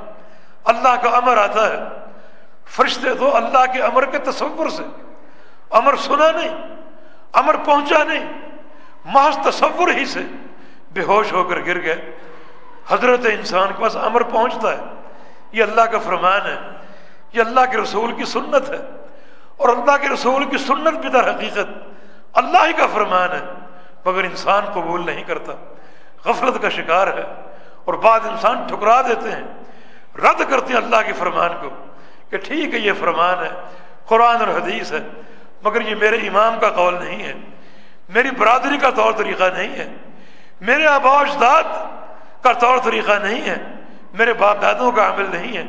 S2: اللہ کا امر آتا ہے۔ فرشتے تو اللہ کے امر کے تصور سے۔ امر سنا نہیں، امر پہنچا نہیں، محض تصور ہی سے بے ہوش ہو کر گر گئے۔ حضرت انسان کے پاس امر پہنچتا ہے۔ یہ اللہ کا فرمان ہے، یہ اللہ کے رسول کی سنت ہے۔ اور اللہ کے رسول کی سنت بھی در حقیقت اللہ ہی کا فرمان ہے، مگر انسان قبول نہیں کرتا۔ غفلت کا شکار ہے اور بعد انسان ٹھکرا دیتے ہیں۔ رد کرتے ہیں اللہ کے فرمان کو۔ کہ ٹھیک ہے، یہ فرمان ہے، قرآن اور حدیث ہے، مگر یہ میرے امام کا قول نہیں ہے، میری برادری کا طور طریقہ نہیں ہے، میرے آبا اجداد کا طور طریقہ نہیں ہے، میرے باپ دادوں کا عمل نہیں ہے۔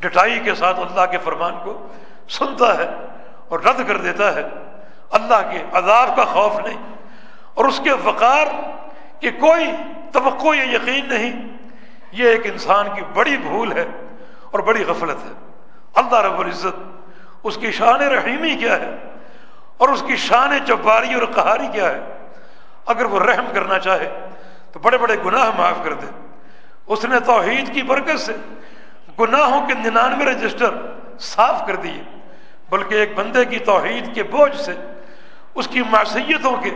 S2: ڈٹائی کے ساتھ اللہ کے فرمان کو سنتا ہے اور رد کر دیتا ہے۔ اللہ کے عذاب کا خوف نہیں، اور اس کے وقار کی کوئی توقع یا یقین نہیں۔ یہ ایک انسان کی بڑی بھول ہے اور بڑی غفلت ہے۔ اللہ رب العزت، اس کی شان رحیمی کیا ہے اور اس کی شان جباری اور قہاری کیا ہے؟ اگر وہ رحم کرنا چاہے تو بڑے بڑے گناہ معاف کر دے۔ اس نے توحید کی برکت سے گناہوں کے ننانوے رجسٹر صاف کر دیے، بلکہ ایک بندے کی توحید کے بوجھ سے اس کی معصیتوں کے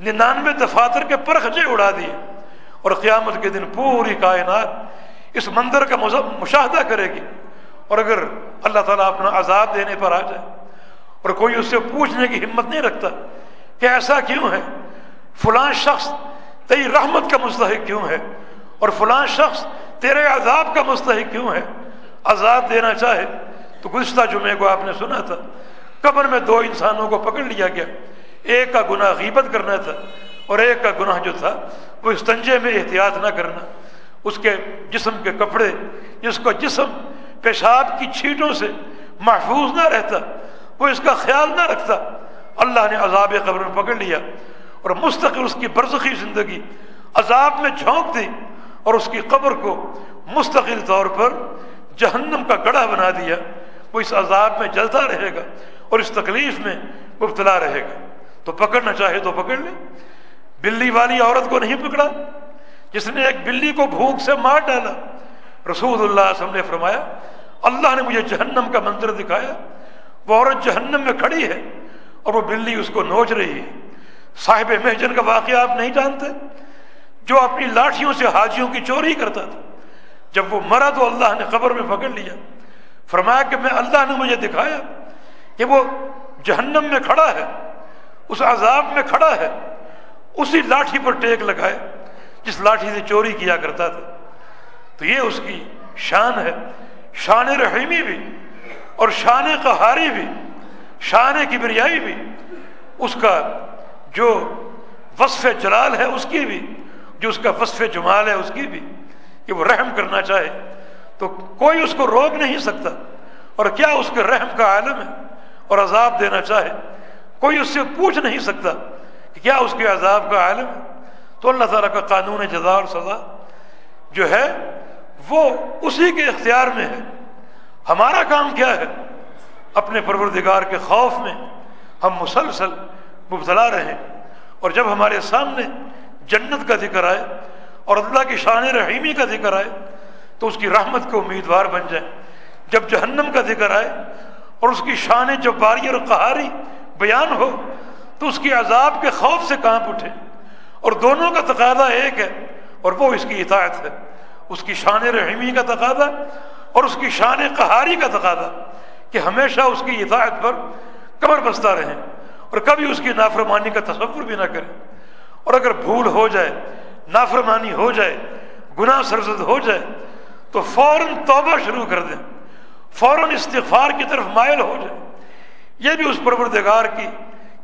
S2: ننانوے دفاتر کے پرخجے اڑا دیے اور قیامت کے دن پوری کائنات اس مندر کا مشاہدہ کرے گی۔ اور اگر اللہ تعالیٰ اپنا عذاب دینے پر آ جائے اور کوئی اس سے پوچھنے کی ہمت نہیں رکھتا کہ ایسا کیوں ہے فلاں شخص تیری رحمت کا مستحق کیوں ہے اور فلاں شخص تیرے عذاب کا مستحق کیوں ہے؟ عذاب دینا چاہے تو گزشتہ جمعے کو آپ نے سنا تھا، قبر میں دو انسانوں کو پکڑ لیا گیا۔ ایک کا گناہ غیبت کرنا تھا اور ایک کا گناہ جو تھا وہ استنجے میں احتیاط نہ کرنا۔ اس کے جسم کے کپڑے جس کا جسم پیشاب کی چھیٹوں سے محفوظ نہ رہتا، وہ اس کا خیال نہ رکھتا۔ اللہ نے عذاب قبر میں پکڑ لیا اور مستقل اس کی برزخی زندگی عذاب میں جھونک دی اور اس کی قبر کو مستقل طور پر جہنم کا گڑھا بنا دیا۔ وہ اس عذاب میں جلتا رہے گا اور اس تکلیف میں مبتلا رہے گا۔ تو پکڑنا چاہے تو پکڑ لے۔ بلی والی عورت کو نہیں پکڑا، جس نے ایک بلی کو بھوک سے مار ڈالا۔ رسول اللہ علیہ وسلم نے فرمایا، اللہ نے مجھے جہنم کا منظر دکھایا، وہ عورت جہنم میں کھڑی ہے اور وہ بلی اس کو نوچ رہی ہے۔ صاحب محجن کا واقعہ آپ نہیں جانتے؟ جو اپنی لاٹھیوں سے حاجیوں کی چوری کرتا تھا، جب وہ مرا تو اللہ نے قبر میں پکڑ لیا۔ فرمایا کہ میں اللہ نے مجھے دکھایا کہ وہ جہنم میں کھڑا ہے، اس عذاب میں کھڑا ہے، اسی لاٹھی پر ٹیک لگائے، جس لاٹھی سے چوری کیا کرتا تھا۔ تو یہ اس کی شان ہے۔ شان رحیمی بھی اور شان قہاری بھی، شان کی بریائی بھی۔ اس کا جو وصف جلال ہے اس کی بھی، جو اس کا وصف جمال ہے اس کی بھی، کہ وہ رحم کرنا چاہے تو کوئی اس کو روک نہیں سکتا۔ اور کیا اس کے رحم کا عالم ہے اور عذاب دینا چاہے؟ کوئی اس سے پوچھ نہیں سکتا کہ کیا اس کے عذاب کا عالم ہے۔ تو اللہ تعالیٰ کا قانون جزا اور سزا جو ہے وہ اسی کے اختیار میں ہے۔ ہمارا کام کیا ہے؟ اپنے پروردگار کے خوف میں ہم مسلسل مبتلا رہیں۔ اور جب ہمارے سامنے جنت کا ذکر آئے اور اللہ کی شان رحیمی کا ذکر آئے تو اس کی رحمت کے امیدوار بن جائیں۔ جب جہنم کا ذکر آئے اور اس کی شان جو باری اور قہاری بیان ہو تو اس کی عذاب کے خوف سے کہاں اٹھے۔ اور دونوں کا تقاضا ایک ہے اور وہ اس کی اطاعت ہے۔ اس کی شان رحیمی کا تقاضا اور اس کی شان قہاری کا تقاضا کہ ہمیشہ اس کی اطاعت پر کمر بستہ رہیں اور کبھی اس کی نافرمانی کا تصور بھی نہ کریں اور اگر بھول ہو جائے، نافرمانی ہو جائے، گناہ سرزد ہو جائے، تو فوراً توبہ شروع کر دیں، فوراً استغفار کی طرف مائل ہو جائے یہ بھی اس پروردگار کی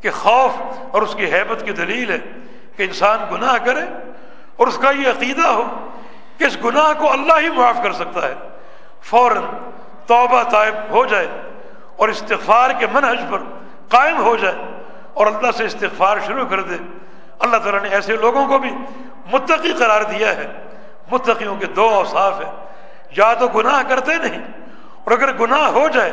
S2: کہ خوف اور اس کی حیبت کی دلیل ہے کہ انسان گناہ کرے اور اس کا یہ عقیدہ ہو کہ اس گناہ کو اللہ ہی معاف کر سکتا ہے؟ فوراً توبہ طائب ہو جائے اور استغفار کے منحج پر قائم ہو جائے اور اللہ سے استغفار شروع کر دے۔ اللہ تعالیٰ نے ایسے لوگوں کو بھی متقی قرار دیا ہے۔ متقیوں کے دو اوصاف ہیں۔ یا تو گناہ کرتے نہیں اور اگر گناہ ہو جائے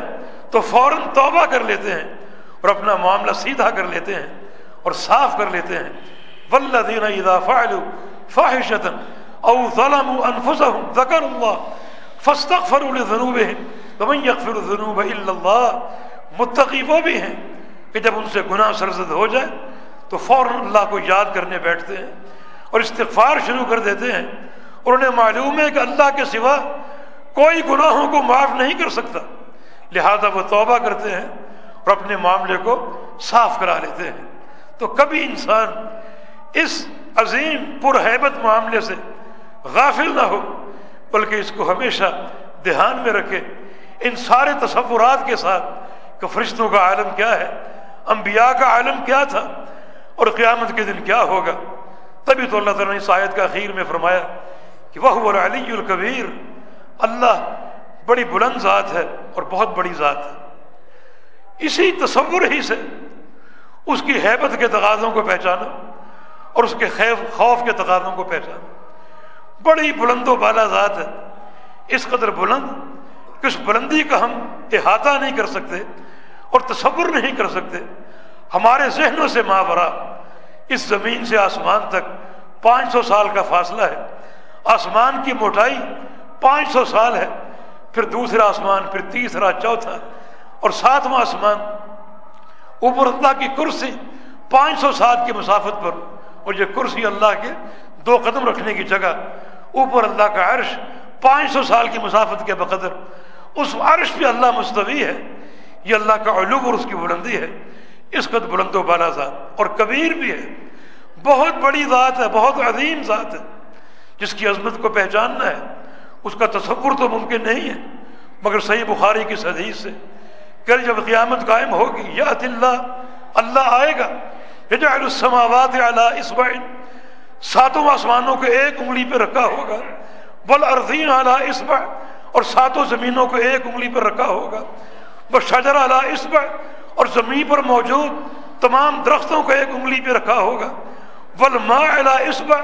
S2: تو فوراً توبہ کر لیتے ہیں اور اپنا معاملہ سیدھا کر لیتے ہیں اور صاف کر لیتے ہیں۔ والذین اذا فعلوا فاحشة او ظلموا انفسهم ذکروا اللہ فاستغفروا لذنوبهم، ومن يغفر الذنوب الا اللہ متقی وہ بھی ہیں۔ کہ جب ان سے گناہ سرزد ہو جائے، تو فوراً اللہ کو یاد کرنے بیٹھتے ہیں اور استغفار شروع کر دیتے ہیں۔ اور انہیں معلوم ہے کہ اللہ کے سوا کوئی گناہوں کو معاف نہیں کر سکتا۔ لہذا وہ توبہ کرتے ہیں اور اپنے معاملے کو صاف کرا لیتے ہیں۔ تو کبھی انسان اس عظیم پرہیبت معاملے سے غافل نہ ہو، بلکہ اس کو ہمیشہ دھیان میں رکھے۔ ان سارے تصورات کے ساتھ کہ فرشتوں کا عالم کیا ہے، انبیاء کا عالم کیا تھا اور قیامت کے دن کیا ہوگا۔ تبھی تو اللہ تعالیٰ نے اس آیت کا اخیر میں فرمایا کہ وہ علی الکبیر، اللہ بڑی بلند ذات ہے اور بہت بڑی ذات ہے۔ اسی تصور ہی سے اس کی حیبت کے تقاضوں کو پہچانا اور اس کے خیف خوف کے تقاضوں کو پہچانا۔ بڑی بلند و بالا ذات ہے۔ اس قدر بلند کہ اس بلندی کا ہم احاطہ نہیں کر سکتے اور تصور نہیں کر سکتے۔ ہمارے ذہنوں سے ماورا اس زمین سے آسمان تک پانچ سو سال کا فاصلہ ہے۔ آسمان کی موٹائی پانچ سو سال ہے۔ پھر دوسرا آسمان، پھر تیسرا، چوتھا اور ساتواں آسمان۔ اوپر اللہ کی کرسی پانچ سو سال کی مسافت پر اور یہ کرسی اللہ کے دو قدم رکھنے کی جگہ اوپر اللہ کا عرش پانچ سو سال کی مسافت کے بقدر اس عرش پہ اللہ مستوی ہے، یہ اللہ کا علوم اور اس کی بلندی ہے۔ اس قد بلند و بالا ذات، اور کبیر بھی ہے۔ بہت بڑی ذات ہے، بہت عظیم ذات ہے۔ جس کی عظمت کو پہچاننا ہے، اس کا تصور تو ممکن نہیں ہے۔ مگر صحیح بخاری کی حدیث سے کل جب قیامت قائم ہوگی یا اللہ اللہ آئے گا۔ السماوات اعلیٰ اسبعین ساتوں آسمانوں کو ایک انگلی پہ رکھا ہوگا۔ بل ارضین اعلیٰ اسبع اور ساتوں زمینوں کو ایک انگلی پہ رکھا ہوگا۔ بس شجر اعلیٰ اسبع اور زمین پر موجود تمام درختوں کو ایک انگلی پہ رکھا ہوگا۔ ول ما اعلیٰ اسبع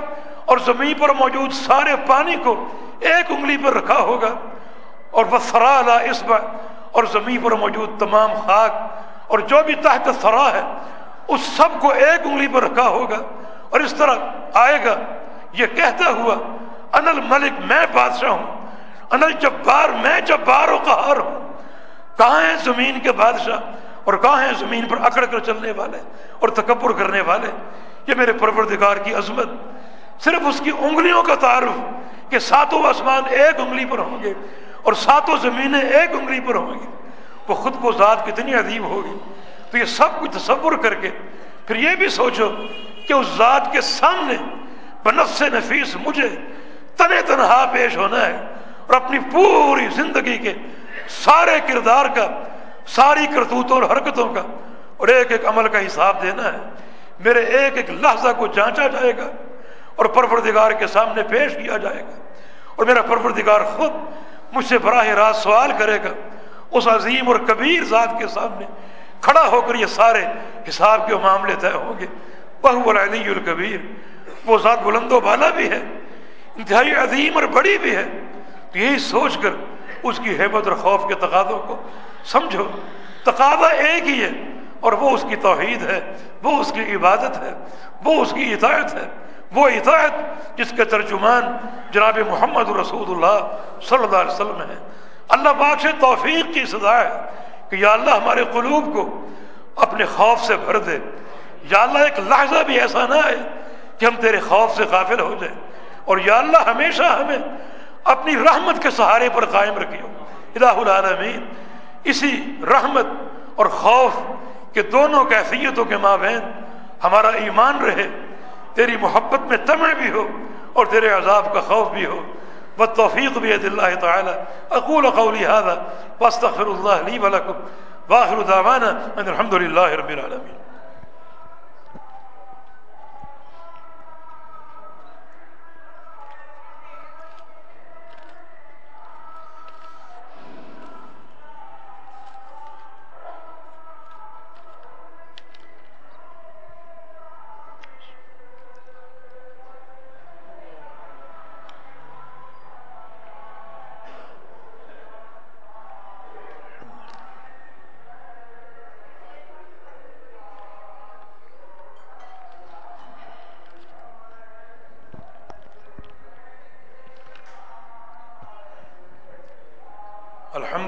S2: اور زمین پر موجود سارے پانی کو ایک انگلی پر رکھا ہوگا۔ اور وہ فرا اسبا اور زمین پر موجود تمام خاک، اور جو بھی تحت فرا ہے، اس سب کو ایک انگلی پر رکھا ہوگا۔ اور اس طرح آئے گا۔ یہ کہتا ہوا انل ملک میں بادشاہ ہوں۔ انل جبار میں جبار و قہار ہوں۔ کہاں ہیں زمین کے بادشاہ؟ اور کہاں ہیں زمین پر اکڑ کر چلنے والے اور تکبر کرنے والے؟ یہ میرے پروردگار کی عظمت۔ صرف اس کی انگلیوں کا تعارف کہ ساتوں آسمان ایک انگلی پر ہوں گے اور ساتوں زمینیں ایک انگلی پر ہوں گی۔ وہ خود کو ذات کتنی عظیم ہوگی۔ تو یہ سب کچھ تصور کر کے پھر یہ بھی سوچو کہ اس ذات کے سامنے بنفس نفیس مجھے تن تنہا پیش ہونا ہے اور اپنی پوری زندگی کے سارے کردار کا، ساری کرتوتوں اور حرکتوں کا اور ایک ایک عمل کا حساب دینا ہے۔ میرے ایک ایک لحظہ کو جانچا جائے گا اور پروردگار کے سامنے پیش کیا جائے گا۔ اور میرا پروردگار خود مجھ سے براہ راست سوال کرے گا۔ اس عظیم اور کبیر ذات کے سامنے کھڑا ہو کر یہ سارے حساب کے معاملے طے ہوں گے۔ بہو العلی الکبیر۔ وہ ذات بلند و بالا بھی ہے، انتہائی عظیم اور بڑی بھی ہے۔ تو یہی سوچ کر اس کی حیبت اور خوف کے تقاضوں کو سمجھو۔ تقاضا ایک ہی ہے اور وہ اس کی توحید ہے، وہ اس کی عبادت ہے، وہ اس کی اطاعت ہے۔ وہ اطاعت جس کے ترجمان جناب محمد رسول اللہ صلی اللہ علیہ وسلم ہے اللہ پاک سے توفیق کی سزا ہے کہ یا اللہ ہمارے قلوب کو اپنے خوف سے بھر دے۔ یا اللہ ایک لحظہ بھی ایسا نہ ہے کہ ہم تیرے خوف سے قافل ہو جائیں۔ اور یا اللہ ہمیشہ ہمیں اپنی رحمت کے سہارے پر قائم رکھیو۔ الہ العالمین، اسی رحمت اور خوف کے دونوں کیفیتوں کے مابین ہمارا ایمان رہے، تیری محبت میں تمع بھی ہو اور تیرے عذاب کا خوف بھی ہو۔ وہ توفیق بھی اللہ تعالیٰ۔ اقول قولی هذا واستغفر اللہ لی ولکم واخر دعوانا ان الحمد للہ رب العالمین۔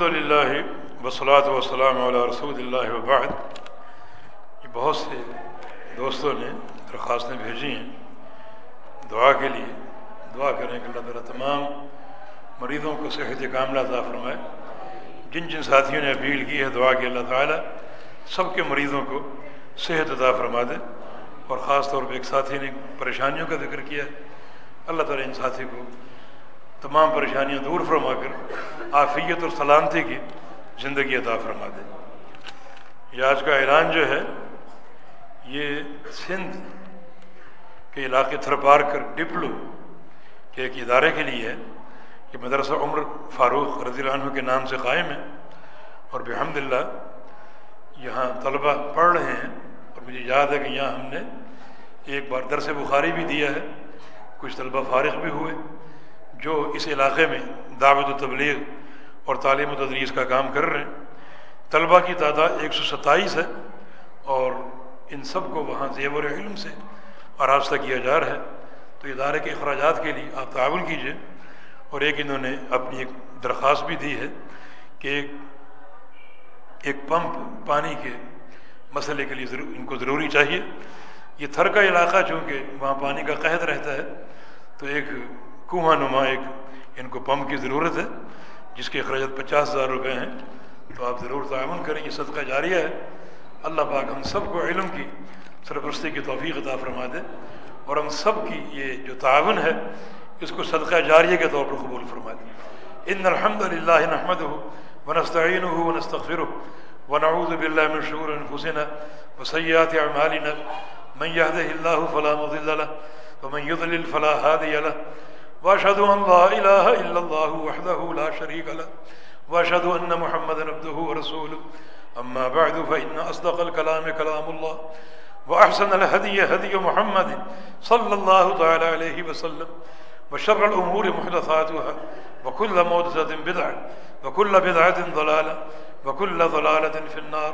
S2: للہ وسلاۃ وسلام علیہ رسول اللہ وبعد۔ یہ بہت سے دوستوں نے، درخواستیں بھیجی ہیں دعا کے لیے۔ دعا کریں کہ اللہ تعالیٰ تمام مریضوں کو صحت کاملہ عطا فرمائے۔ جن جن ساتھیوں نے اپیل کی ہے دعا کہ اللہ تعالیٰ، سب کے مریضوں کو صحت عطا فرما دے۔ اور خاص طور پہ ایک ساتھی نے پریشانیوں کا ذکر کیا۔ ہے اللہ تعالیٰ ان ساتھی کو تمام پریشانیاں دور فرما کر آفیت اور سلامتی کی زندگی عطا فرما دے۔ یہ آج کا اعلان جو ہے، یہ سندھ کے علاقے تھر پار کر ڈپلو کے ایک ادارے کے لیے ہے کہ مدرسہ عمر فاروق رضی اللہ عنہ کے نام سے قائم ہے۔ اور بحمد اللہ یہاں طلبہ پڑھ رہے ہیں اور مجھے یاد ہے کہ یہاں ہم نے ایک بار درس بخاری بھی دیا ہے۔ کچھ طلبہ فارغ بھی ہوئے۔ جو اس علاقے میں دعوت و تبلیغ اور تعلیم و تدریس کا کام کر رہے ہیں۔ طلبہ کی تعداد ایک سو ستائیس ہے اور ان سب کو وہاں زیور علم سے آراستہ کیا جا رہا ہے۔ تو ادارے کے اخراجات کے لیے آپ تعاون کیجیے اور ایک انہوں نے اپنی ایک درخواست بھی دی ہے کہ ایک ایک پمپ پانی کے مسئلے کے لیے ان کو ضروری چاہیے۔ یہ تھر کا علاقہ چونکہ وہاں پانی کا قحط رہتا ہے، تو ایک کنواں نما ایک ان کو پمپ کی ضرورت ہے، جس کے اخراجات پچاس ہزار روپے ہیں۔ تو آپ ضرور تعاون کریں، یہ صدقہ جاریہ ہے۔ اللہ پاک ہم سب کو علم کی سرپرستی کی توفیق عطا فرما دے۔ اور ہم سب کی یہ جو تعاون ہے، اس کو صدقہ جاریہ کے طور پر قبول فرما دے۔ ان الحمد للہ نحمد ہو ونستعین ہو ونستغفر ونعوذ باللہ من شعور انفسنا وسیئات اعمالنا۔ من يهده الله فلا مضل له، ومن يضلل فلا هادي له۔ واشهد ان لا اله الا الله وحده لا شريك له واشهد ان محمدا عبده ورسوله. اما بعد فان اصدق الكلام كلام الله واحسن الهدي هدي محمد صلى الله تعالى عليه وسلم، وشر الامور محدثاتها، وكل محدثه بدعه وكل بدعه ضلاله وكل ضلاله في النار.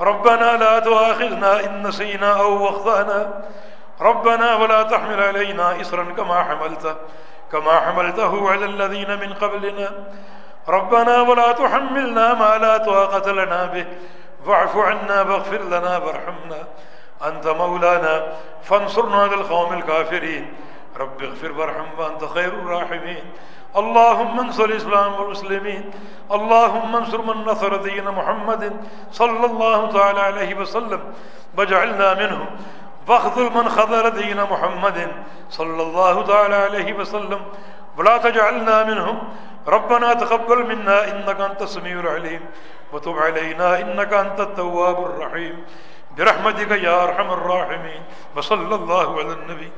S2: ربنا لا تؤاخذنا إن نسينا أو أخطأنا. ربنا ولا تحمل علينا إسرا كما حملته كما حملته على الذين من قبلنا. ربنا ولا تحملنا ما لا طاقة لنا به. واعف عنا واغفر لنا وارحمنا. أنت مولانا، فانصرنا على القوم الكافرين. رب اغفر وارحم وأنت خير الراحمين. اللهم انصر الإسلام والمسلمين. اللهم انصر من نصر دين محمد صلى الله تعالى عليه وسلم. واجعلنا منهم واخذل من خذل دين محمد صلى الله تعالى عليه وسلم. ولا تجعلنا منهم ربنا تقبل منا إنك أنت السميع العليم. وتب علينا إنك أنت التواب الرحيم. برحمتك يا أرحم الراحمين. وصلى الله على النبي.